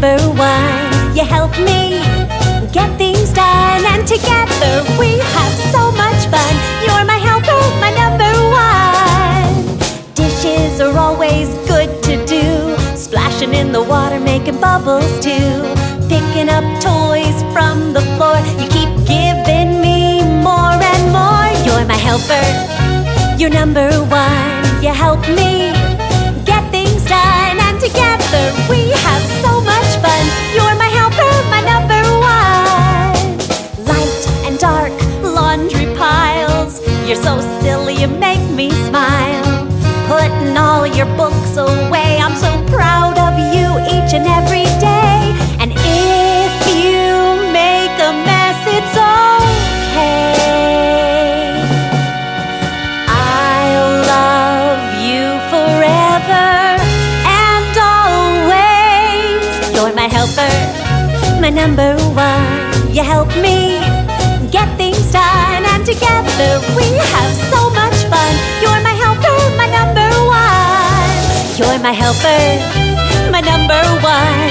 Number one, you help me get things done, and together we have so much fun. You're my helper, my number one. Dishes are always good to do, splashing in the water, making bubbles too. Picking up toys from the floor, you keep giving me more and more. You're my helper, you're number one. You help me so silly, you make me smile. Putting all your books away. I'm so proud of you each and every day. And if you make a mess, it's okay. I'll love you forever and always. You're my helper, my number one. You help me You're my helper, my number one.